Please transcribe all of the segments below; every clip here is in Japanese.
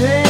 day.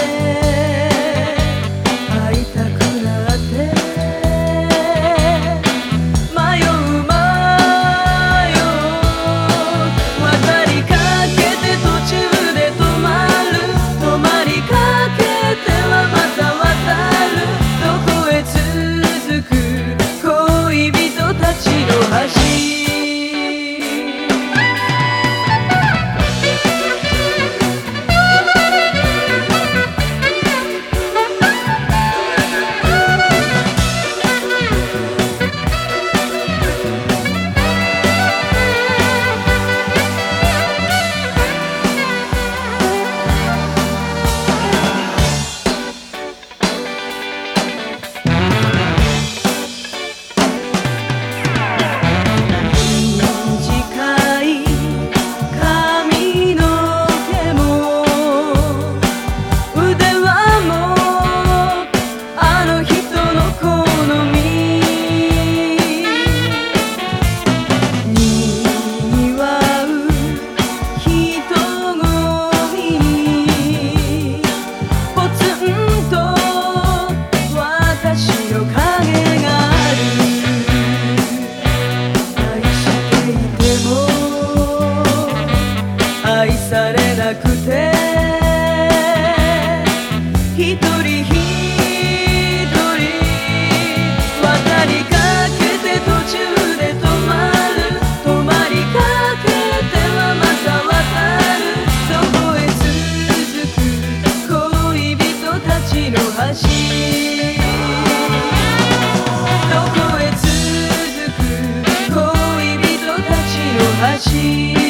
て一人一人渡りかけて途中で止まる止まりかけてはまた渡るそこへ続く恋人たちの橋どこへ続く恋人たちの橋